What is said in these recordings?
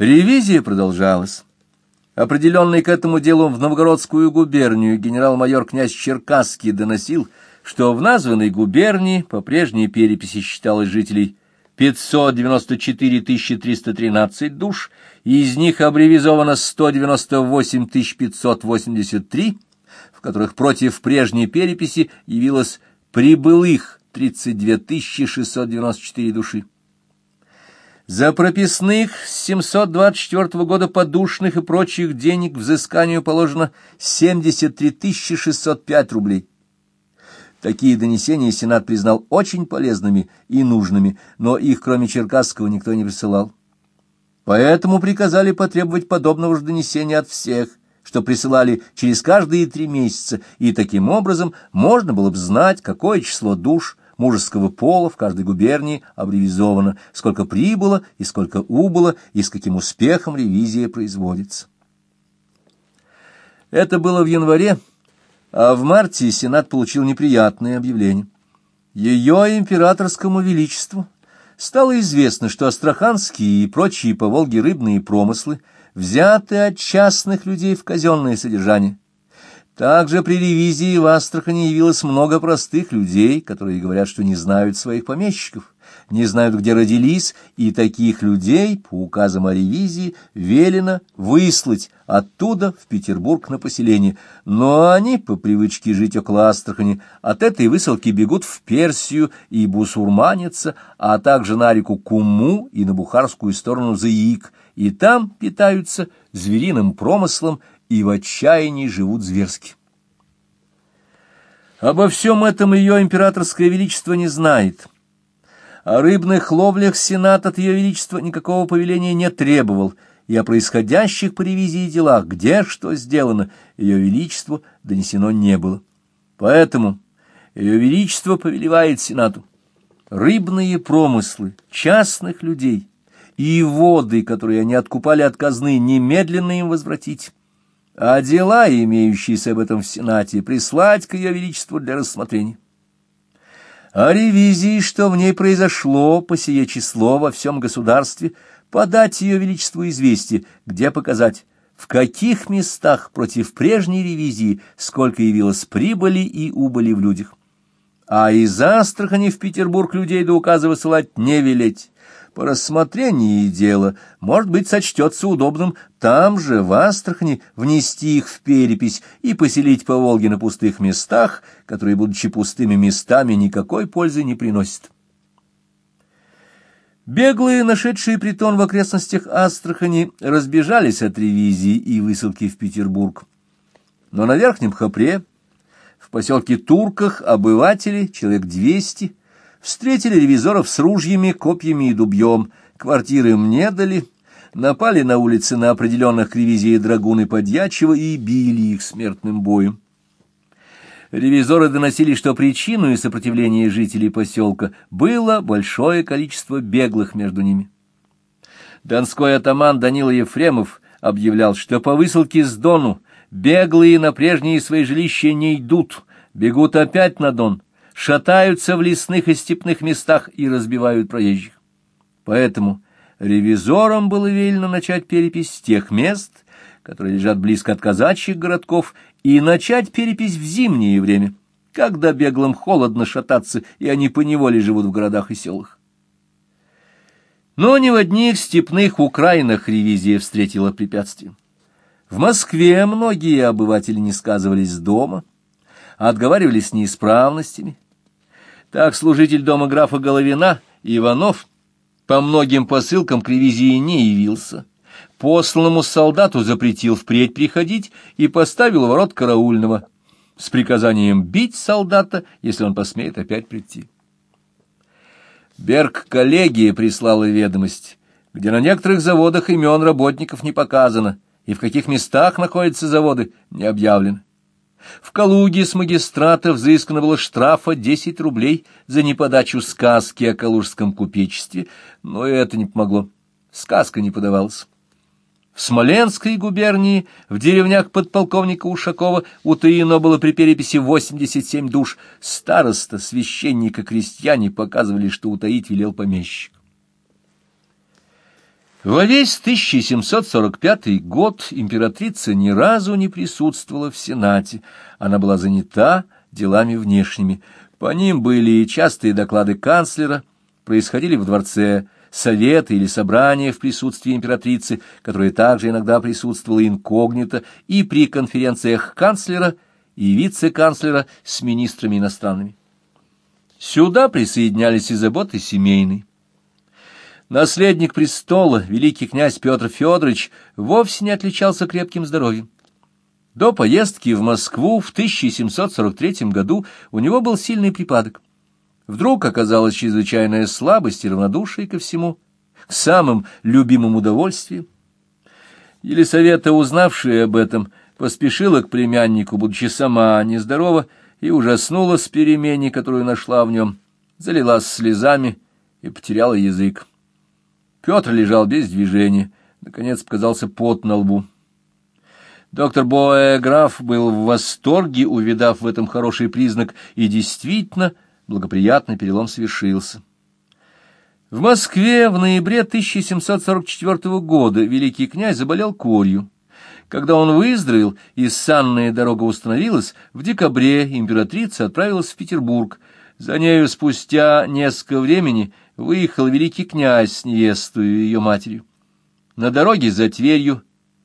Ревизия продолжалась. Определенный к этому делу в Новгородскую губернию генерал-майор князь Черкасский доносил, что в названной губернии по прежней переписи считалось жителей 594 313 душ, из них аббревизовано 198 583, в которых против прежней переписи явилось прибылых 32 694 души. За прописных с 724 года подушных и прочих денег взысканию положено 73 605 рублей. Такие донесения Сенат признал очень полезными и нужными, но их, кроме Черкасского, никто не присылал. Поэтому приказали потребовать подобного же донесения от всех, что присылали через каждые три месяца, и таким образом можно было бы знать, какое число душ мужеского пола в каждой губернии аббревизовано, сколько прибыло и сколько убыло, и с каким успехом ревизия производится. Это было в январе, а в марте Сенат получил неприятное объявление. Ее императорскому величеству стало известно, что астраханские и прочие по Волге рыбные промыслы взяты от частных людей в казенное содержание, также при ревизии в Астрахани явилось много простых людей, которые говорят, что не знают своих помещиков, не знают, где родились, и таких людей, по указам о ревизии, велено выслать оттуда в Петербург на поселение. Но они, по привычке жить около Астрахани, от этой высылки бегут в Персию и бусурманятся, а также на реку Куму и на бухарскую сторону Заик, и там питаются звериным промыслом и в отчаянии живут зверски. Обо всем этом ее императорское величество не знает. О рыбных ловлях сенат от ее величества никакого повеления не требовал, и о происходящих по ревизии делах, где что сделано, ее величеству донесено не было. Поэтому ее величество повелевает сенату рыбные промыслы частных людей и воды, которые они откупали от казны, немедленно им возвратить а дела, имеющиеся об этом в Сенате, прислать к ее величеству для рассмотрения. О ревизии, что в ней произошло по сие число во всем государстве, подать ее величеству известие, где показать, в каких местах против прежней ревизии сколько явилось прибыли и убыли в людях. А из Астрахани в Петербург людей до указа высылать не велеть, по рассмотрении дела, может быть, сочтется удобным там же, в Астрахани, внести их в перепись и поселить по Волге на пустых местах, которые, будучи пустыми местами, никакой пользы не приносят. Беглые, нашедшие притон в окрестностях Астрахани, разбежались от ревизии и высылки в Петербург. Но на Верхнем Хопре, в поселке Турках, обыватели, человек двести, Встретили ревизоров с ружьями, копьями и дубьем, квартиры им не дали, напали на улице на определенных к ревизии драгуны Подьячева и били их смертным боем. Ревизоры доносили, что причиной сопротивления жителей поселка было большое количество беглых между ними. Донской атаман Данила Ефремов объявлял, что по высылке с Дону беглые на прежние свои жилища не идут, бегут опять на Дон, шатаются в лесных и степных местах и разбивают проезжих. Поэтому ревизорам было велено начать перепись тех мест, которые лежат близко от казачьих городков, и начать перепись в зимнее время, когда беглым холодно шататься, и они поневоле живут в городах и селах. Но ни в одних степных Украинах ревизия встретила препятствия. В Москве многие обыватели не сказывались дома, а отговаривались неисправностями, так служитель дома графа Головина, Иванов, по многим посылкам к ревизии не явился. Посланному солдату запретил впредь приходить и поставил ворот караульного с приказанием бить солдата, если он посмеет опять прийти. Берг-коллегия прислала ведомость, где на некоторых заводах имен работников не показано, и в каких местах находятся заводы, не объявлено. В Калуге с магистрата взыскано было штрафа 10 рублей за неподачу сказки о калужском купечестве, но это не помогло. Сказка не подавалась. В Смоленской губернии, в деревнях подполковника Ушакова, утаено было при переписи 87 душ. Староста, священник и крестьяне показывали, что утаить велел помещик. Во весь 1745 год императрица ни разу не присутствовала в Сенате. Она была занята делами внешними. По ним были частые доклады канцлера, происходили в дворце советы или собрания в присутствии императрицы, которая также иногда присутствовала инкогнито и при конференциях канцлера и вице-канцлера с министрами иностранными. Сюда присоединялись и заботы семейные. Наследник престола, великий князь Петр Федорович, вовсе не отличался крепким здоровьем. До поездки в Москву в 1743 году у него был сильный припадок. Вдруг оказалась чрезвычайная слабость и равнодушие ко всему, к самым любимым удовольствиям. Елисавета, узнавшая об этом, поспешила к племяннику, будучи сама нездорова, и ужаснулась перемене, которую нашла в нем, залилась слезами и потеряла язык. Петр лежал без движения. Наконец показался пот на лбу. Доктор Боэграф был в восторге, увидав в этом хороший признак, и действительно благоприятный перелом совершился. В Москве в ноябре 1744 года великий князь заболел корью. Когда он выздоровел и санная дорога установилась, в декабре императрица отправилась в Петербург. За нею спустя несколько времени выехал великий князь с невестой и ее матерью. На дороге за Тверью,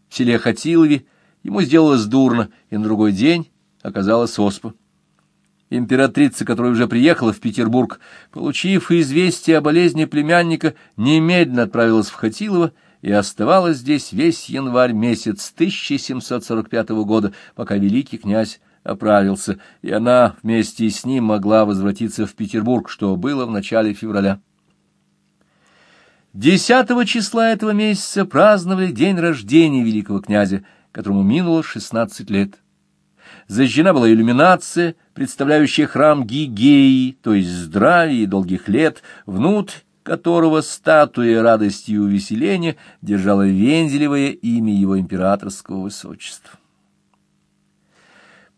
в селе Хатилове, ему сделалось дурно, и на другой день оказалась оспа. Императрица, которая уже приехала в Петербург, получив известие о болезни племянника, немедленно отправилась в Хатилово и оставалась здесь весь январь месяц 1745 года, пока великий князь оправился, и она вместе с ним могла возвратиться в Петербург, что было в начале февраля. Десятого числа этого месяца праздновали день рождения великого князя, которому минуло шестнадцать лет. Зажжена была иллюминация, представляющая храм Гигеи, то есть здравия и долгих лет, внутрь которого статуя радости и увеселения держала вензелевое имя его императорского высочества.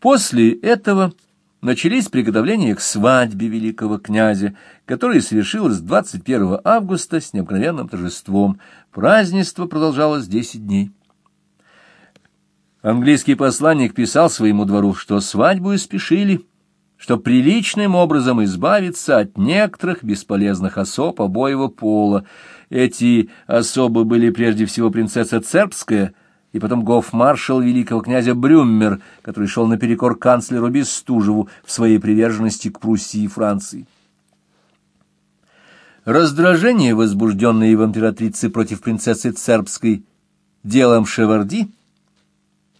После этого начались приготовления к свадьбе великого князя, которая совершилась 21 августа с необыкновенным торжеством. Празднество продолжалось 10 дней. Английский посланник писал своему двору, что свадьбу спешили, что приличным образом избавиться от некоторых бесполезных особ обоего пола. Эти особы были прежде всего принцесса Цербская — и потом гофмаршал великого князя Брюммер, который шел наперекор канцлеру Бестужеву в своей приверженности к Пруссии и Франции. Раздражение, возбужденное в императрице против принцессы Цербской делом Шеварди,